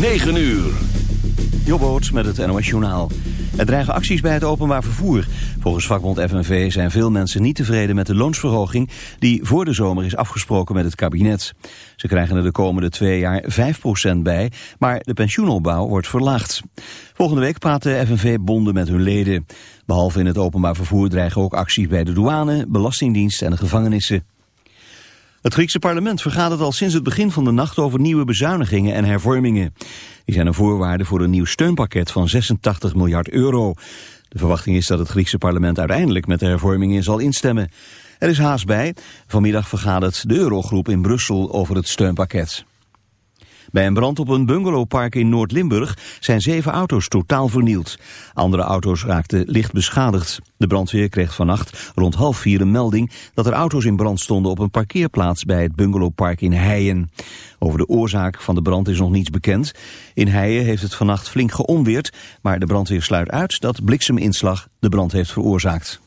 9 uur. Jobboot met het NOS Journaal. Er dreigen acties bij het openbaar vervoer. Volgens vakbond FNV zijn veel mensen niet tevreden met de loonsverhoging... die voor de zomer is afgesproken met het kabinet. Ze krijgen er de komende twee jaar 5% bij, maar de pensioenopbouw wordt verlaagd. Volgende week praten FNV-bonden met hun leden. Behalve in het openbaar vervoer dreigen ook acties bij de douane, belastingdienst en de gevangenissen. Het Griekse parlement vergadert al sinds het begin van de nacht over nieuwe bezuinigingen en hervormingen. Die zijn een voorwaarde voor een nieuw steunpakket van 86 miljard euro. De verwachting is dat het Griekse parlement uiteindelijk met de hervormingen zal instemmen. Er is haast bij. Vanmiddag vergadert de Eurogroep in Brussel over het steunpakket. Bij een brand op een bungalowpark in Noord-Limburg zijn zeven auto's totaal vernield. Andere auto's raakten licht beschadigd. De brandweer kreeg vannacht rond half vier een melding dat er auto's in brand stonden op een parkeerplaats bij het bungalowpark in Heijen. Over de oorzaak van de brand is nog niets bekend. In Heijen heeft het vannacht flink geonweerd, maar de brandweer sluit uit dat blikseminslag de brand heeft veroorzaakt.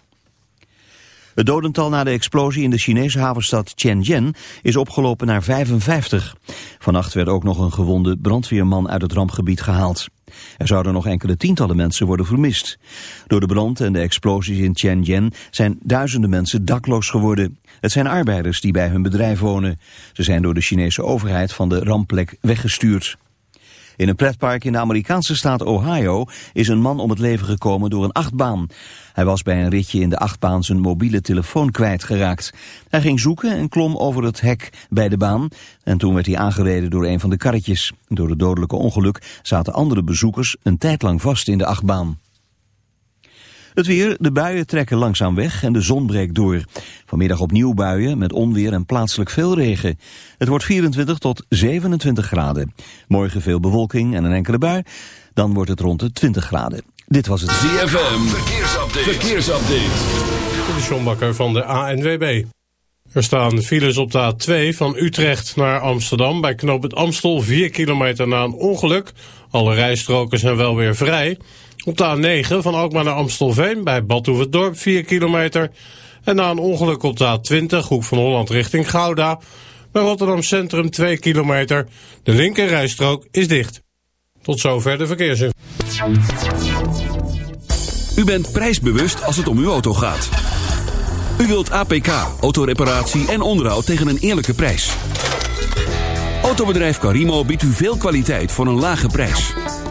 Het dodental na de explosie in de Chinese havenstad Tianjin is opgelopen naar 55. Vannacht werd ook nog een gewonde brandweerman uit het rampgebied gehaald. Er zouden nog enkele tientallen mensen worden vermist. Door de brand en de explosies in Tianjin zijn duizenden mensen dakloos geworden. Het zijn arbeiders die bij hun bedrijf wonen. Ze zijn door de Chinese overheid van de rampplek weggestuurd. In een pretpark in de Amerikaanse staat Ohio is een man om het leven gekomen door een achtbaan. Hij was bij een ritje in de achtbaan zijn mobiele telefoon kwijtgeraakt. Hij ging zoeken en klom over het hek bij de baan en toen werd hij aangereden door een van de karretjes. Door het dodelijke ongeluk zaten andere bezoekers een tijd lang vast in de achtbaan. Het weer, de buien trekken langzaam weg en de zon breekt door. Vanmiddag opnieuw buien met onweer en plaatselijk veel regen. Het wordt 24 tot 27 graden. Morgen veel bewolking en een enkele bui. Dan wordt het rond de 20 graden. Dit was het ZFM, verkeersupdate. verkeersupdate. De Sjombakker van de ANWB. Er staan files op de A2 van Utrecht naar Amsterdam bij knoop het Amstel 4 kilometer na een ongeluk. Alle rijstroken zijn wel weer vrij. Op de A9 van Alkmaar naar Amstelveen bij Badhoevedorp 4 kilometer. En na een ongeluk op de A20 Hoek van Holland richting Gouda. Bij Rotterdam Centrum 2 kilometer. De linker rijstrook is dicht. Tot zover de verkeersinformatie. U bent prijsbewust als het om uw auto gaat. U wilt APK, autoreparatie en onderhoud tegen een eerlijke prijs. Autobedrijf Carimo biedt u veel kwaliteit voor een lage prijs.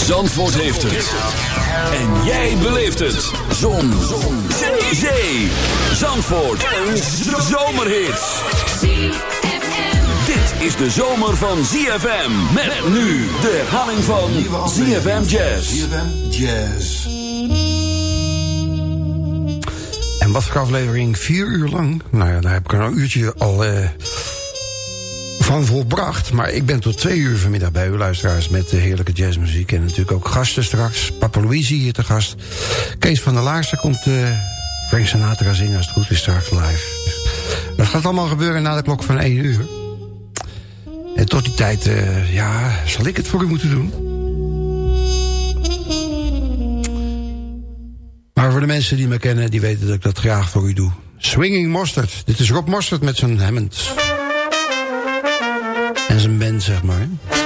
Zandvoort heeft het. En jij beleeft het. Zon. Zon. Zee. Zee. Zandvoort. Een zomerhit. Dit is de zomer van ZFM. Met nu de herhaling van ZFM Jazz. ZFM Jazz. En wat voor aflevering? Vier uur lang? Nou ja, daar heb ik er een uurtje al... Uh, van volbracht. Maar ik ben tot twee uur vanmiddag bij u luisteraars... met de heerlijke jazzmuziek en natuurlijk ook gasten straks. Papa Louise hier te gast. Kees van der Laarse komt uh, Frank Sinatra zingen als het goed is straks live. Dat gaat allemaal gebeuren na de klok van één uur. En tot die tijd, uh, ja, zal ik het voor u moeten doen. Maar voor de mensen die me kennen, die weten dat ik dat graag voor u doe. Swinging Mustard. Dit is Rob Mustard met zijn Hammond en zijn band, zeg maar.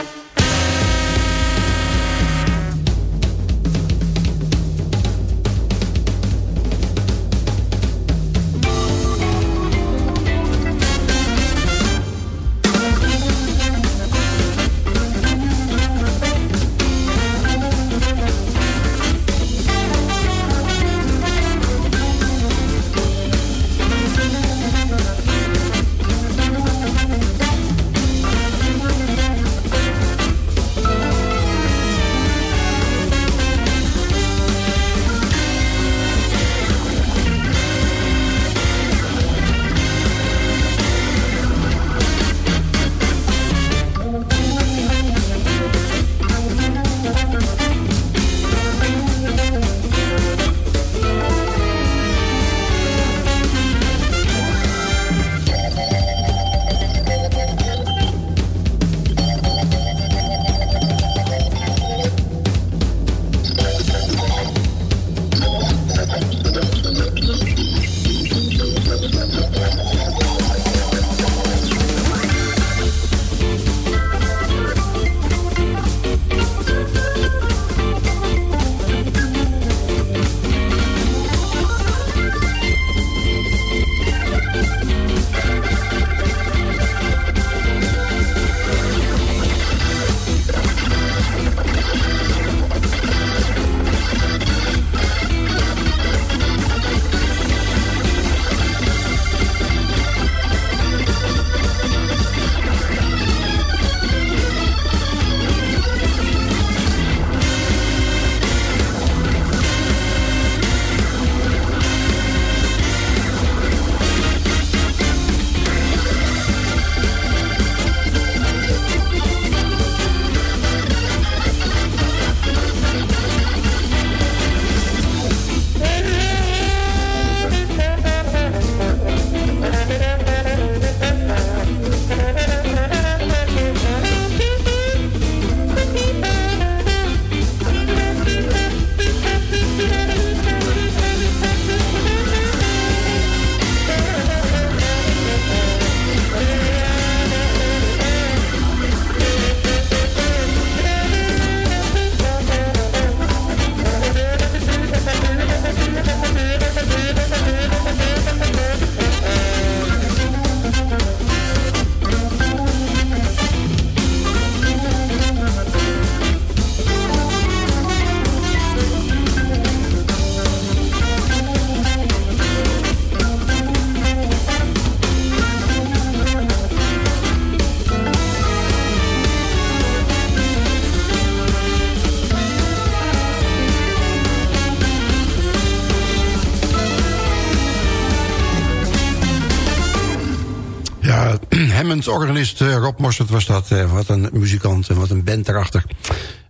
Hammond-organist Rob Mossert was dat. wat een muzikant en wat een band erachter.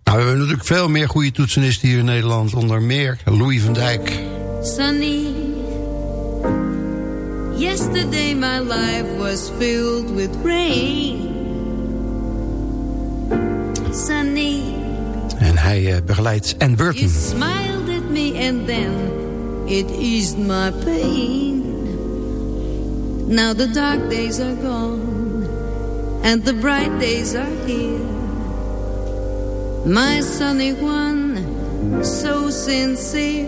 Nou, we hebben natuurlijk veel meer goede toetsenisten hier in Nederland. Onder meer Louis van Dijk. Sunny, yesterday my life was filled with rain. Sunny. En hij uh, begeleidt Ann Burton. You smiled at me and then it eased my pain. Now the dark days are gone and the bright days are here. My sunny one, so sincere.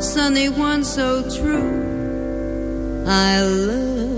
Sunny one, so true. I love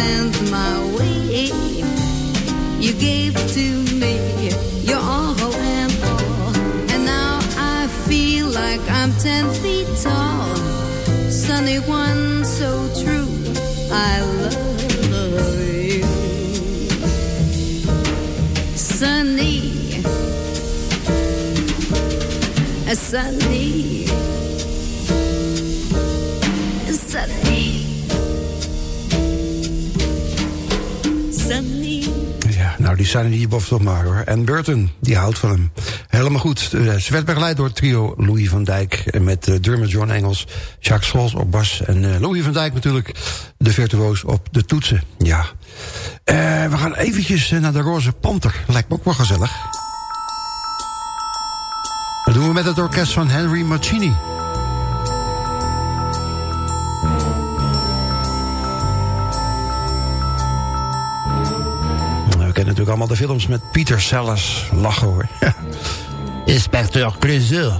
and die Sunny die boft toch maar hoor. En Burton, die houdt van hem. Helemaal goed. Eh, ze werd begeleid door het trio Louis van Dijk... met uh, Dermot John Engels, Jacques Scholz op bas... en uh, Louis van Dijk natuurlijk, de virtuoos op de toetsen. Ja. we gaan eventjes naar de Roze Panter. Lijkt me ook wel gezellig. Dat doen we met het orkest van Henry Mancini. Natuurlijk allemaal de films met Peter Sellers. Lachen hoor. Inspecteur Clouseau.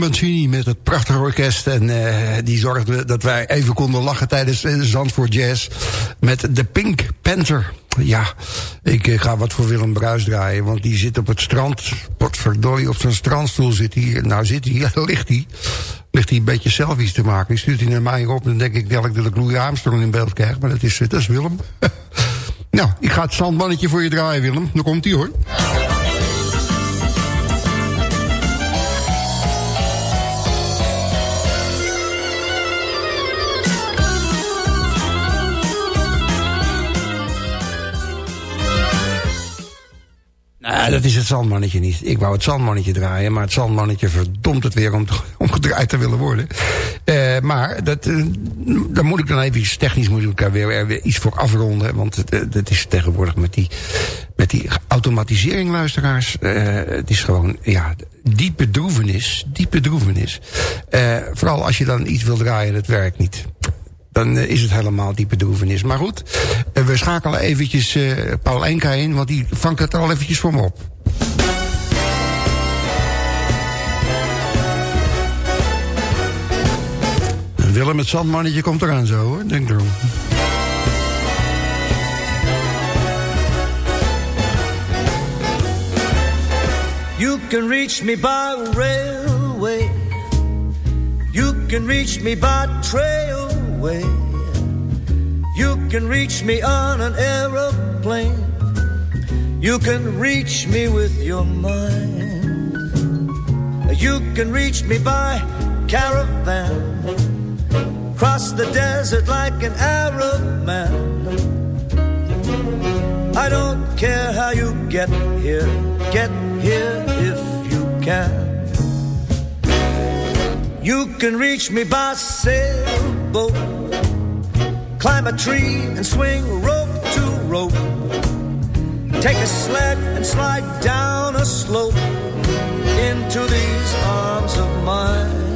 Mancini met het prachtige orkest. En uh, die zorgde dat wij even konden lachen tijdens Zandvoort Jazz. Met de Pink Panther. Ja, ik uh, ga wat voor Willem Bruis draaien. Want die zit op het strand. Potverdorie, op zijn strandstoel zit hij. Nou zit hij, ligt hij. Ligt hij een beetje selfies te maken. Die stuurt hij naar mij op. Dan denk ik dat ik de Louis Armstrong in beeld krijg. Maar dat is, dat is Willem. nou, ik ga het zandmannetje voor je draaien, Willem. Dan komt hij hoor. Nou, dat is het zandmannetje niet. Ik wou het zandmannetje draaien, maar het zandmannetje verdomt het weer om, om gedraaid te willen worden. Uh, maar dat, uh, daar moet ik dan even technisch moet ik daar weer, iets voor afronden. Want het, dat is tegenwoordig met die, met die automatisering, luisteraars. het is gewoon, ja, diepe droevenis. Diepe droevenis. vooral als je dan iets wil draaien, dat werkt niet dan eh, is het helemaal die bedroevenis. Maar goed, eh, we schakelen eventjes uh, Paul Enka in, want die vangt het al eventjes voor me op. Willem het Zandmannetje komt eraan zo hoor, denk erom. You can reach me by railway. You can reach me by trail You can reach me on an aeroplane. You can reach me with your mind. You can reach me by caravan. Cross the desert like an Arab man. I don't care how you get here. Get here if you can. You can reach me by sailboat, climb a tree and swing rope to rope. Take a sled and slide down a slope into these arms of mine.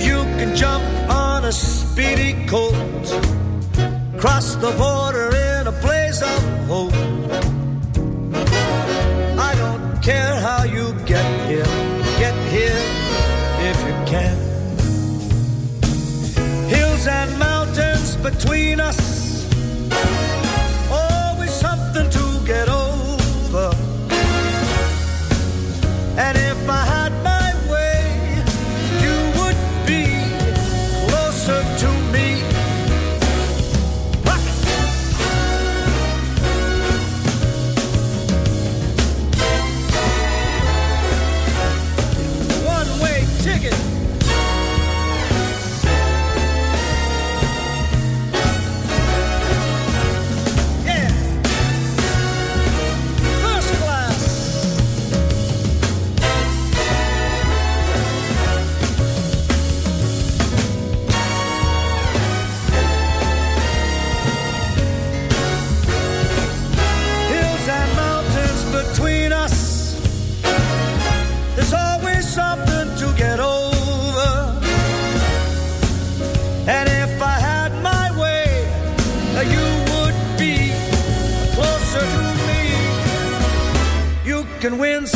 You can jump on a speedy colt, cross the border in a blaze of hope. I don't care how you between us, can win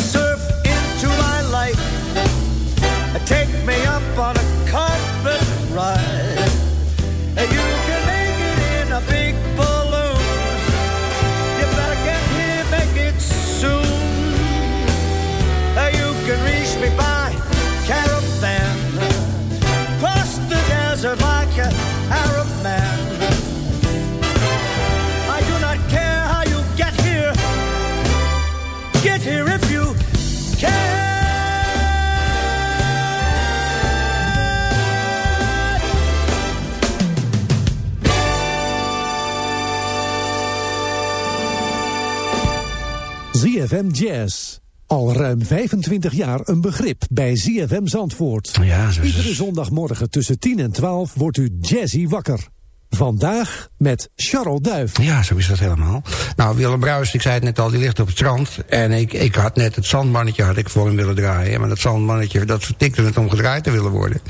ZFM Jazz. Al ruim 25 jaar een begrip bij ZFM Zandvoort. Ja, Iedere zondagmorgen tussen 10 en 12 wordt u jazzy wakker. Vandaag met Charles Duif. Ja, zo is dat helemaal. Nou, Willem Bruis, ik zei het net al, die ligt op het strand. En ik, ik had net het zandmannetje had ik voor hem willen draaien. Maar dat zandmannetje, dat vertikte het om gedraaid te willen worden.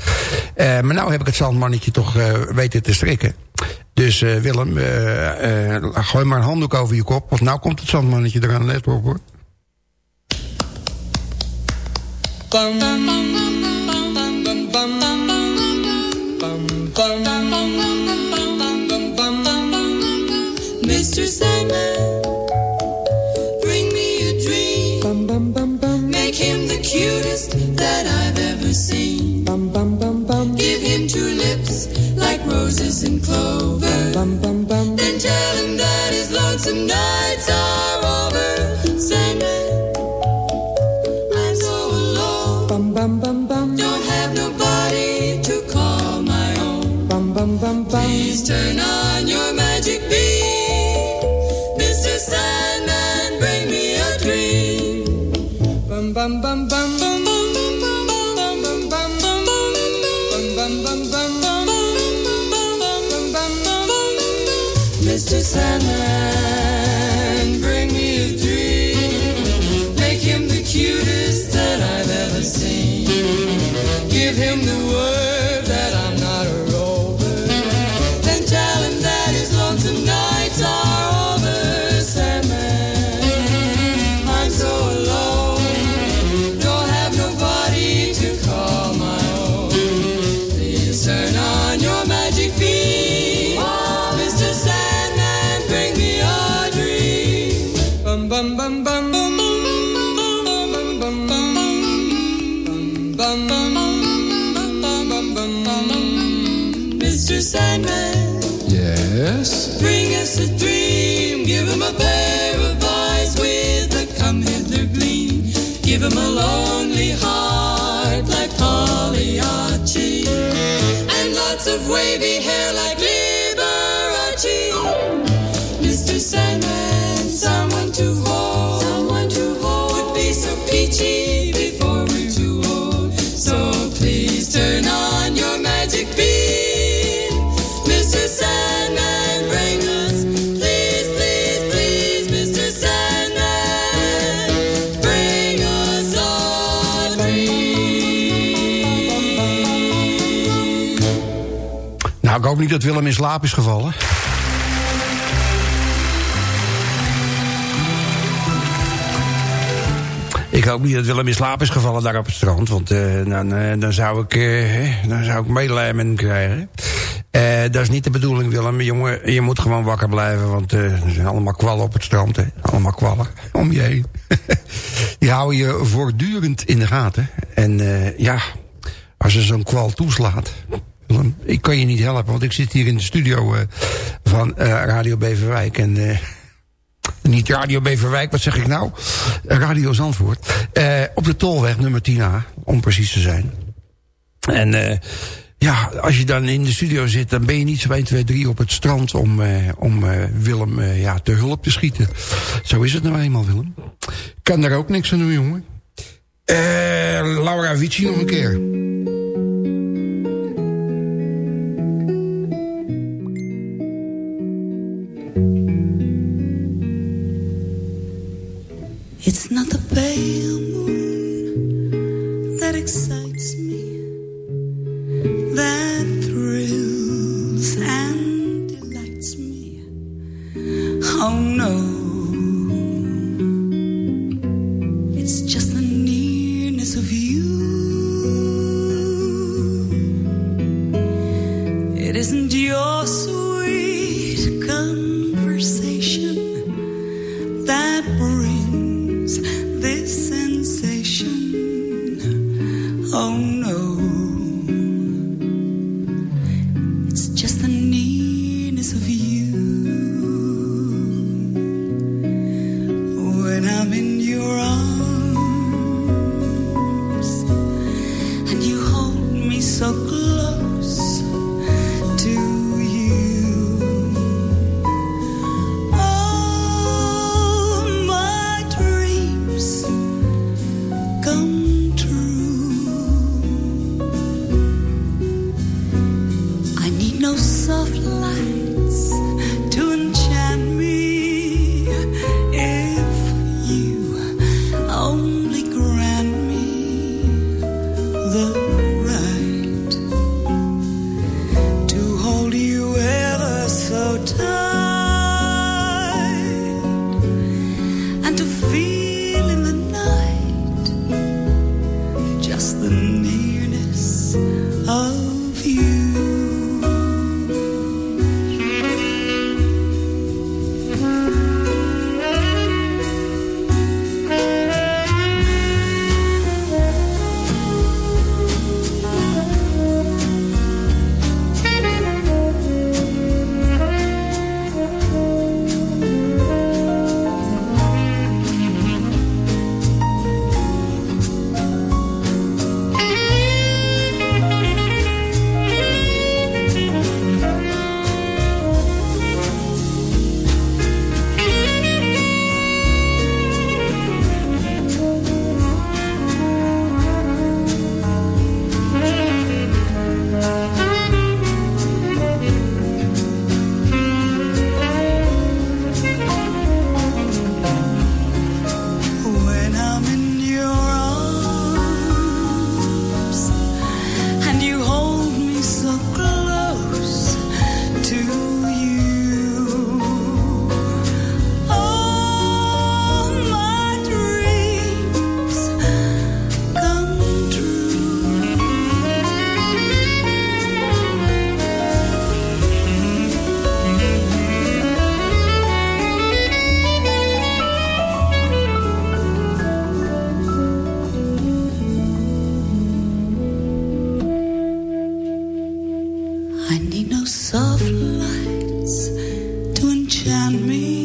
Eh, maar nou heb ik het zandmannetje toch eh, weten te strikken. Dus eh, Willem, eh, eh, gooi maar een handdoek over je kop. Want nou komt het zandmannetje eraan, let op hoor. Seen. Give him two lips like roses and clover. Then tell him that his lonesome nights are over. Sandman, I'm so alone. Don't have nobody to call my own. Please turn wavy hair like niet dat Willem in slaap is gevallen. Ik hoop niet dat Willem in slaap is gevallen daar op het strand. Want eh, dan, eh, dan, zou ik, hè, dan zou ik medelijden krijgen. Dat is niet de bedoeling, Willem. Jongen, je moet gewoon wakker blijven. Want er zijn allemaal kwallen op het strand. Hè. Allemaal kwallen om je heen. Die houden je voortdurend in de gaten. En ja, als er zo'n kwal toeslaat... Ik kan je niet helpen, want ik zit hier in de studio eh, van eh, Radio Beverwijk. En eh, niet Radio Beverwijk, wat zeg ik nou? Radio Zandvoort. Op de tolweg nummer 10A, om precies te zijn. En ja, als je dan in de studio zit... dan ben je niet zo 1, 2, 3 op het strand... om, om Willem ja, te hulp te schieten. Zo is het nou eenmaal, Willem. Kan daar ook niks aan doen, jongen. Laura Vici nog een keer. I need no soft lights to enchant me.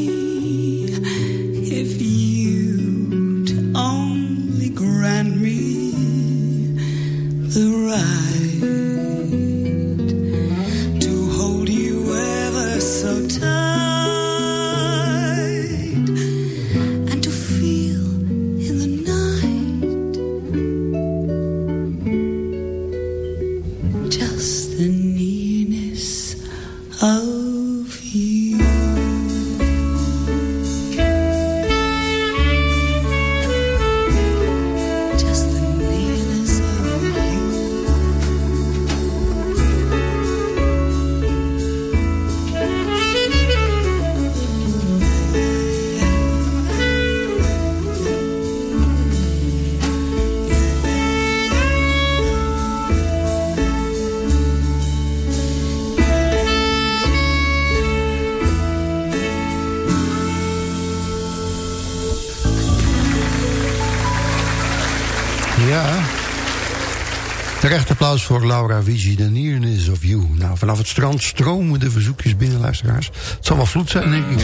Avicii, The Nearness of You. Nou, vanaf het strand stromen de verzoekjes binnen, luisteraars. Het zal wel vloed zijn, denk ik.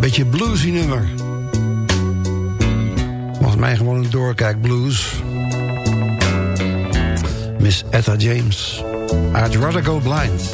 Beetje bluesy nummer. Volgens mij gewoon een doorkijk blues. Miss Etta James. I'd rather go blind.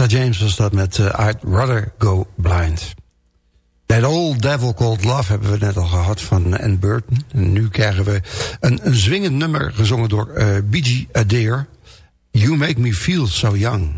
Etta James was dat met eh, I'd Rather Go Blind. That Old Devil Called Love hebben we net al gehad van Anne Burton. En nu krijgen we een, een zwingend nummer gezongen door eh, uh, Biggie Adair. You Make Me Feel So Young.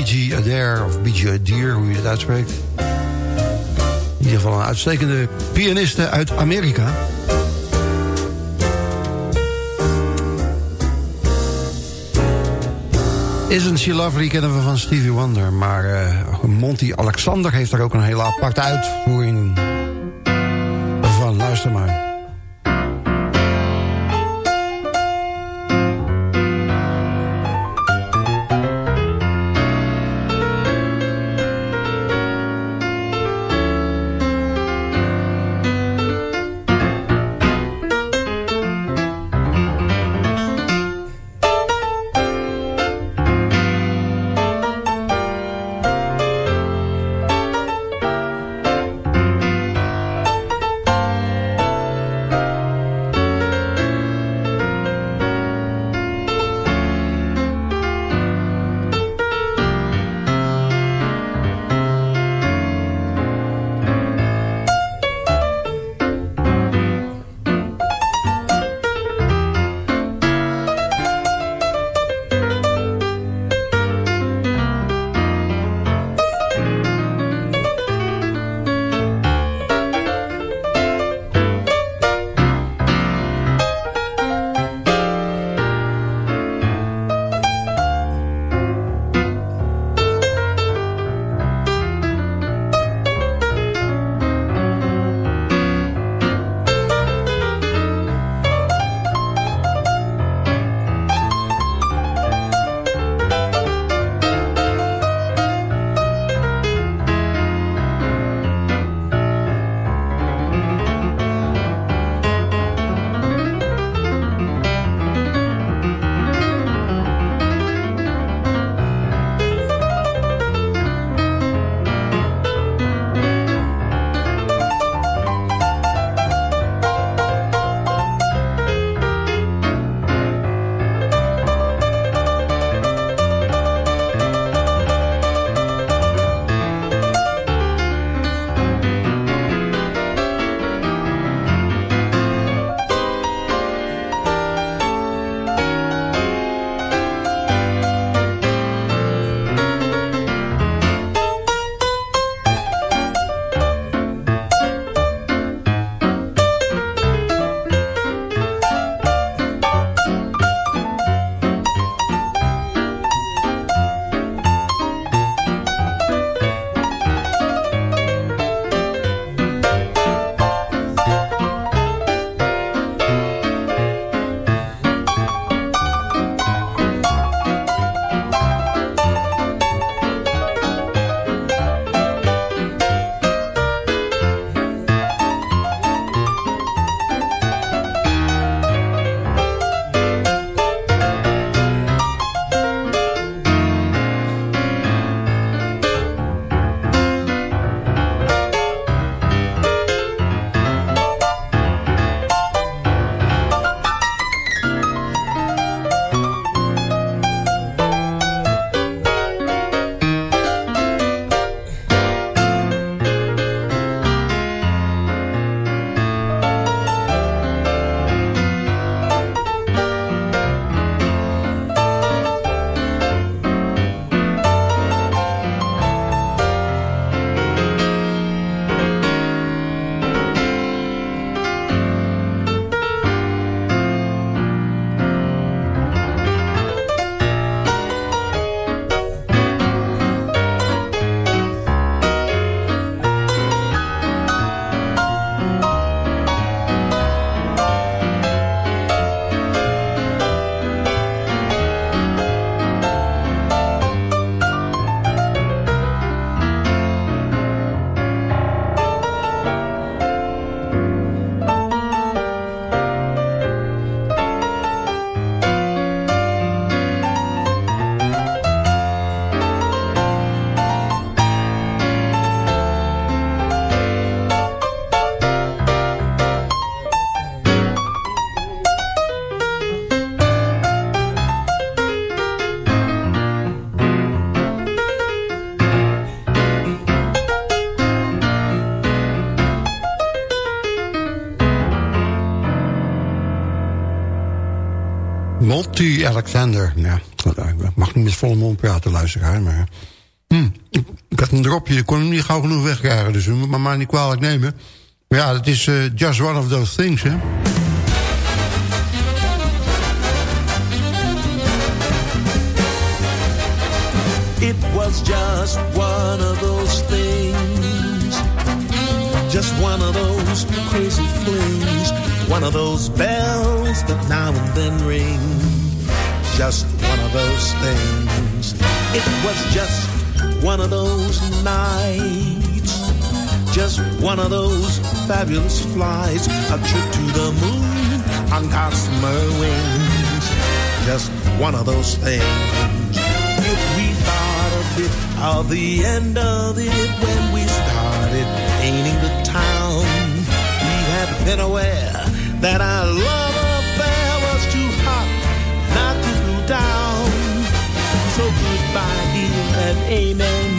B.G. Adair, of B.G. Adair, hoe je het uitspreekt. In ieder geval een uitstekende pianiste uit Amerika. Isn't She Lovely kennen we van Stevie Wonder. Maar uh, Monty Alexander heeft daar ook een hele aparte uitvoering Alexander. Ja, Ik mag niet met volle mond praten, luisteraar, maar... Hm, ik, had een dropje, ik kon hem niet gauw genoeg wegkrijgen, dus me maar niet kwalijk nemen. Maar ja, het is uh, just one of those things, hè. It was just one of those things. Just one of those crazy flings. One of those bells that now and then ring. Just one of those things. It was just one of those nights. Just one of those fabulous flights. A trip to the moon on gossamer wings. Just one of those things. If we thought a bit of the end of it when we started painting the town, we had been aware that our love goodbye, dear, and amen.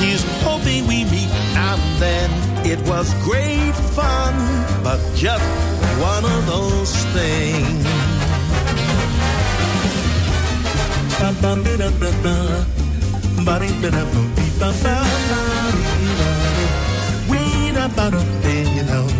He's hoping we meet now and then. It was great fun, but just one of those things.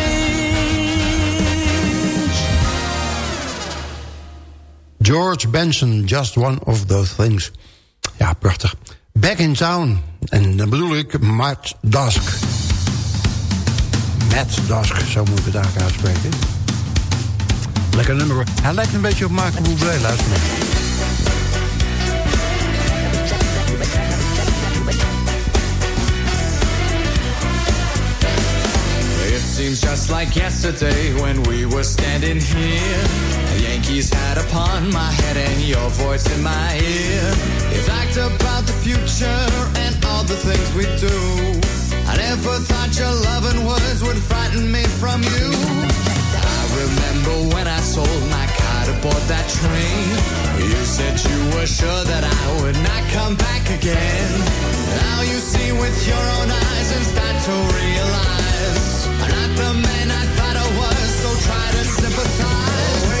George Benson, just one of those things. Ja, prachtig. Back in Town. En dan bedoel ik Matt Dusk. Matt Dusk, zo moet ik het eigenlijk uitspreken. Lekker nummer. Hij lijkt een beetje op Michael Bublé, luister maar. Seems just like yesterday when we were standing here. Yankees hat upon my head and your voice in my ear. You talked about the future and all the things we do. I never thought your loving words would frighten me from you. I remember when I sold my car to board that train. You said you were sure that I would not come back again. Now you see with your own eyes and start to realize I'm not the man I thought I was. So try to sympathize.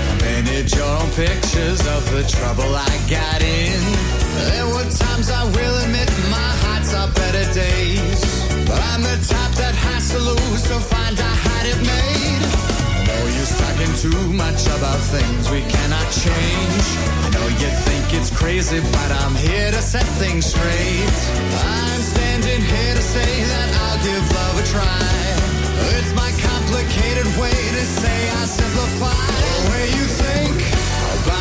Painted your pictures of the trouble I got in. There were times I will admit my heart's are better days. But I'm the type that has to lose to find I had it made. Know you're stuck too much about things we cannot change. I know you think it's crazy, but I'm here to set things straight. I'm standing here to say that I'll give love a try. It's my complicated way to say I simplify. Way you think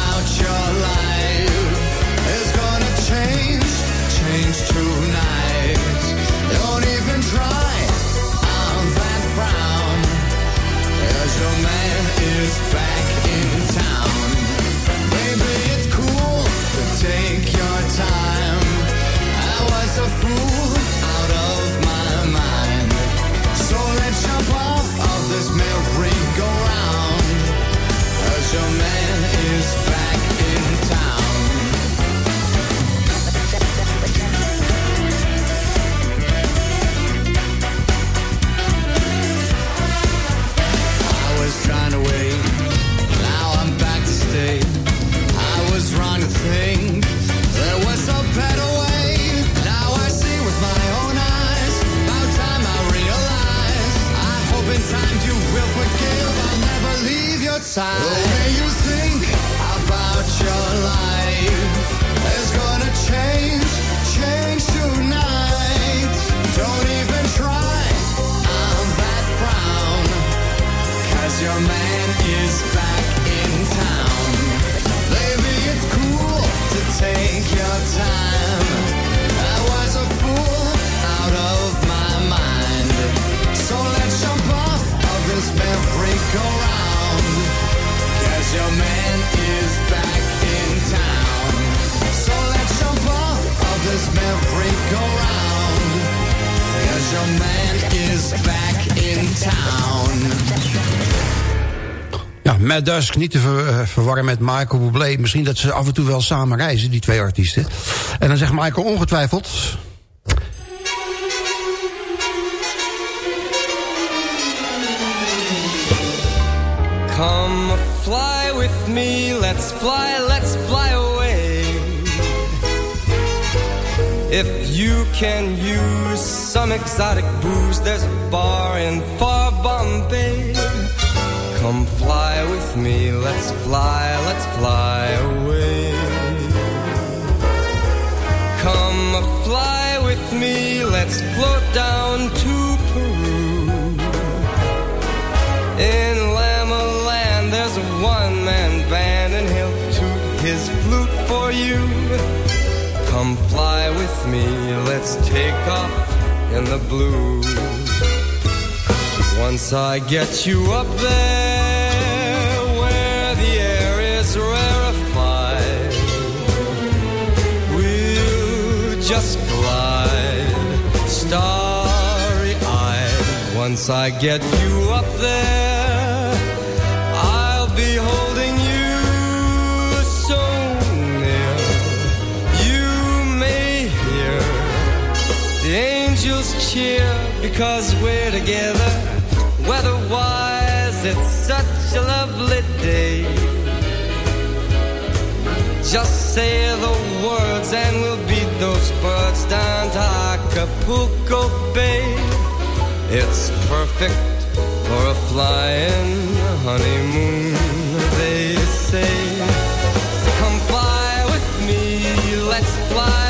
Dusk, niet te ver- eh, verwarren met Michael Bublé. Misschien dat ze af en toe wel samen reizen, die twee artiesten. En dan zegt Michael ongetwijfeld... Come fly with me, let's fly, let's fly away. If you can use some exotic booze, there's a bar in far Bombay. Come fly with me, let's fly, let's fly away. Come fly with me, let's float down to Peru. In Lama Land, there's a one man band, and he'll toot his flute for you. Come fly with me, let's take off in the blue. Once I get you up there, just glide, starry eyed. Once I get you up there, I'll be holding you so near. You may hear the angels cheer because we're together. Weatherwise, it's such a lovely day. Just say the words and we'll beat those birds down to Acapulco Bay. It's perfect for a flying honeymoon, they say. So come fly with me, let's fly, let's fly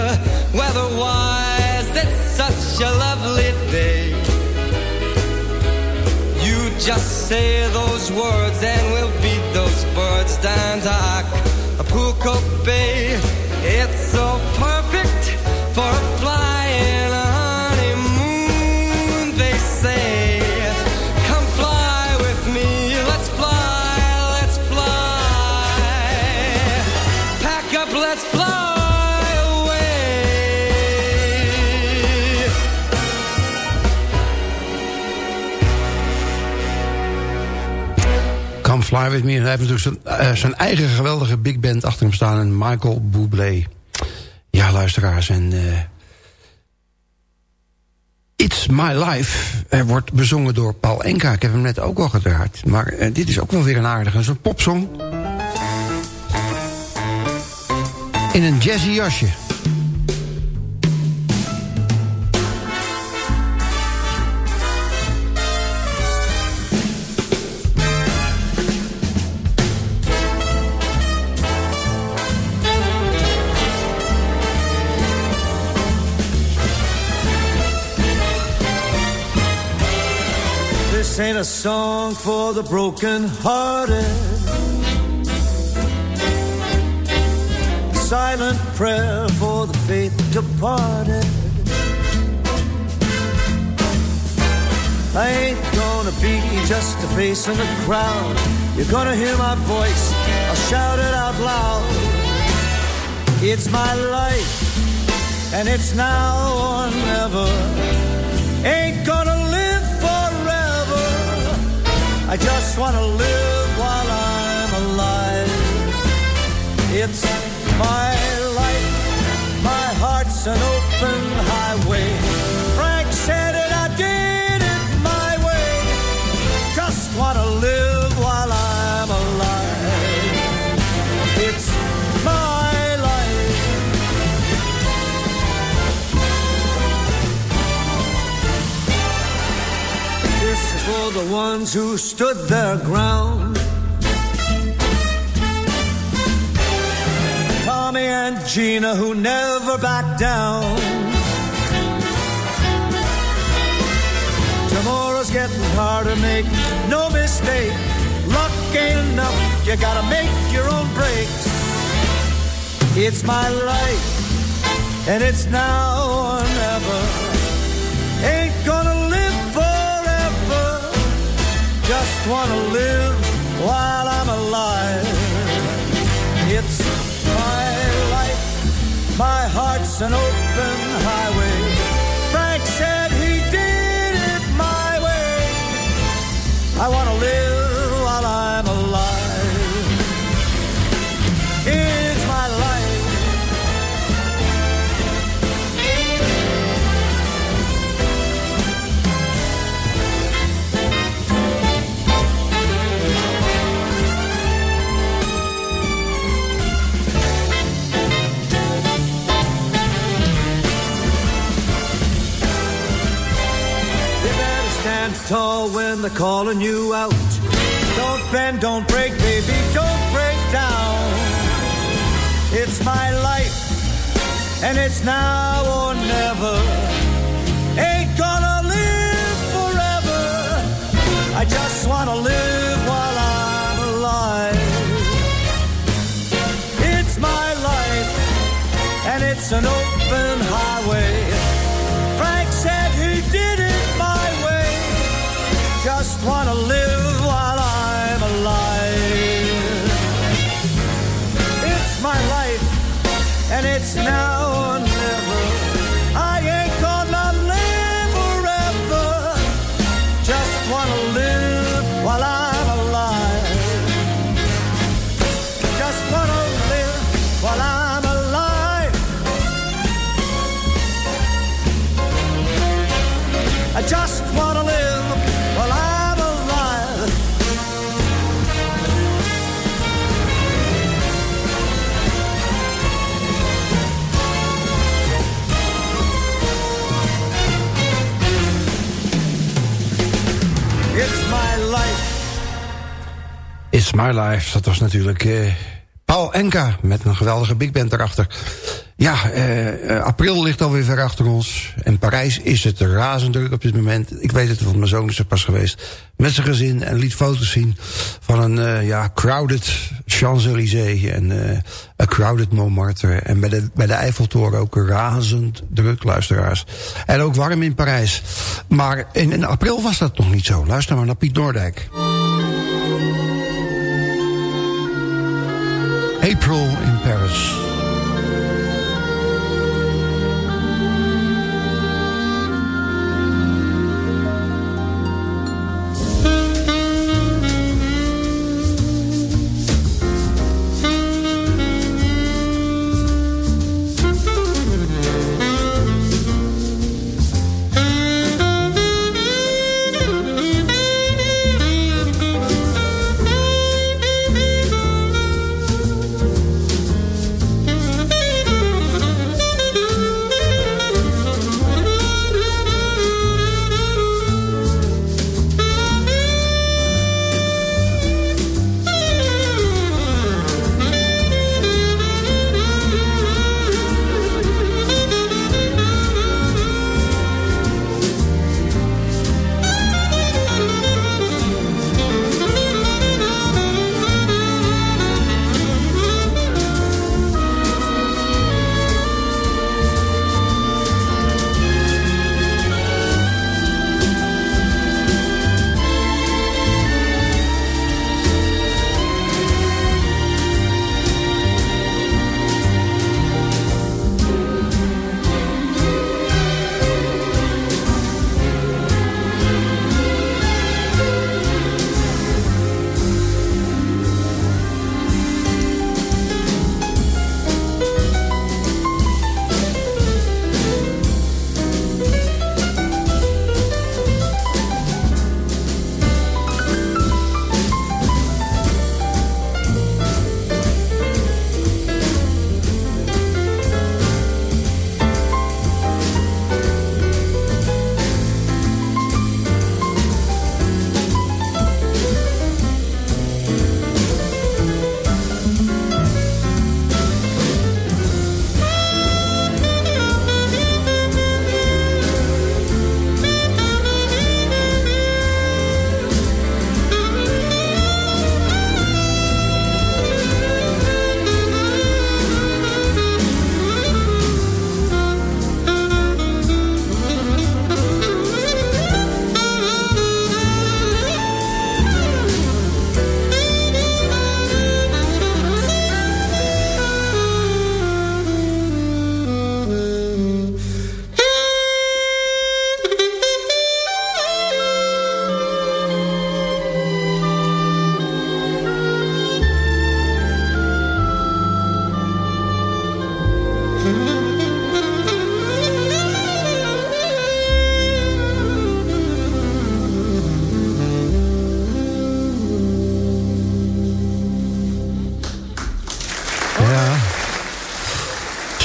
A lovely day. You just say those words and we'll beat those birds down to Acapulco Bay. It's so Fly With Me. En hij heeft natuurlijk zijn, eh, eigen geweldige big band achter hem staan. En Michael Bublé. Ja, luisteraars. En eh, It's My Life eh, wordt bezongen door Paul Enka. Ik heb hem net ook al gedraaid. Maar dit is ook wel weer een aardige. Zo'n popsong. In een jazzy jasje. A song for the broken hearted. Silent prayer for the faith departed. I ain't gonna be just a face in the crowd. You're gonna hear my voice, I'll shout it out loud. It's my life, and it's now or never. Ain't gonna I just wanna live while I'm alive. It's my life, my heart's an open highway. For the ones who stood their ground. Tommy and Gina who never backed down. Tomorrow's getting harder, make no mistake. Luck ain't enough, you gotta make your own breaks. It's my life, and it's now or never. Just wanna live while I'm alive. It's my life, my heart's an open highway. When they're calling you out. Don't bend, don't break, baby, don't break down. It's my life, and it's now or never. Ain't gonna live forever. I just wanna live while I'm alive. It's my life, and it's an open highway. Just wanna live while I'm alive. It's my life, and it's now My Life, dat was natuurlijk eh, Paul Enka met een geweldige big band erachter. Ja, eh, eh, april ligt alweer ver achter ons. En Parijs is het razend druk op dit moment. Ik weet het, want mijn zoon is er pas geweest. Met zijn gezin en liet foto's zien van een ja, crowded Champs-Élysées en een crowded Montmartre. En bij de, bij de Eiffeltoren ook razend druk, luisteraars. En ook warm in Parijs. Maar in, in april was dat nog niet zo. Luister maar naar Piet Noordijk. April in Paris.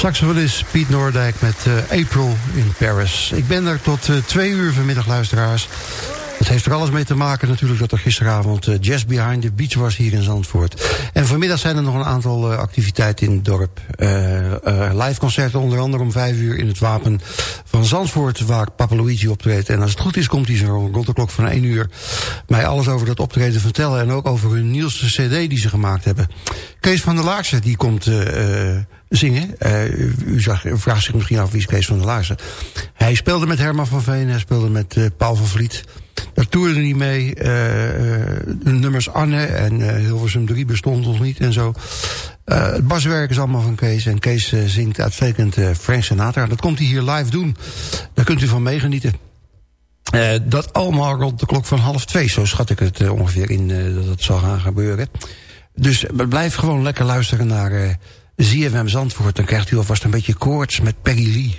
Saxofonist Piet Noordijk met uh, April in Paris. Ik ben er tot uh, twee uur vanmiddag, luisteraars. Het heeft er alles mee te maken natuurlijk dat er gisteravond uh, Jazz Behind the Beach was hier in Zandvoort. En vanmiddag zijn er nog een aantal uh, activiteiten in het dorp. Uh, live concerten onder andere om vijf uur in het Wapen van Zandvoort... waar Papa Luigi optreedt. En als het goed is komt hij zo rond de klok van één uur... mij alles over dat optreden vertellen... en ook over hun nieuwste cd die ze gemaakt hebben. Kees van der Laarse die komt zingen. U, zag, vraagt zich misschien af wie is Kees van der Laarse. Hij speelde met Herman van Veen, hij speelde met Paul van Vliet. Daar toerde hij mee. De nummers Anne en uh, Hilversum 3 bestond nog niet en zo. Het baswerk is allemaal van Kees. En Kees zingt uitstekend Frank Sinatra. Dat komt hij hier live doen. Daar kunt u van meegenieten. Uh, dat allemaal rond de klok van half twee. Zo schat ik het ongeveer in uh, dat het zal gaan gebeuren. Dus blijf gewoon lekker luisteren naar ZFM Zandvoort. Dan krijgt u alvast een beetje koorts met Peggy Lee.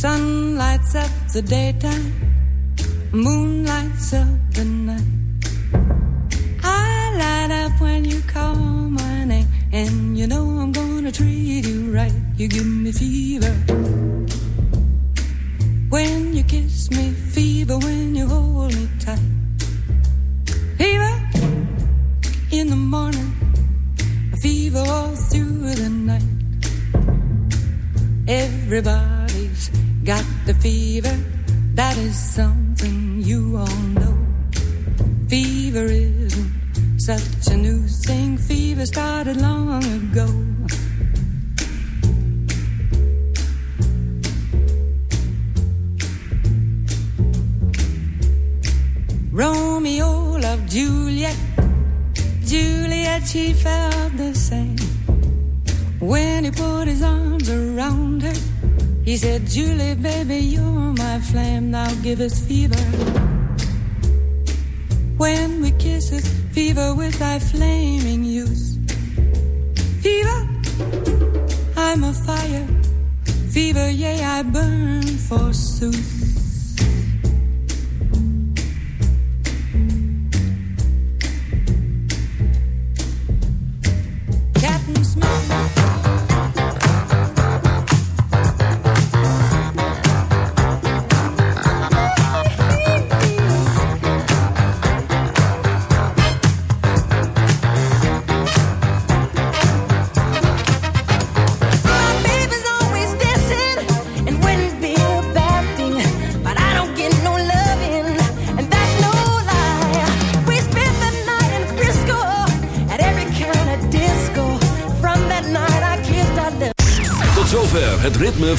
Sun lights up the daytime, moon lights up the night. I light up when you call my name, and you know I'm gonna treat you right. You give me fever. When you kiss me, fever when you hold me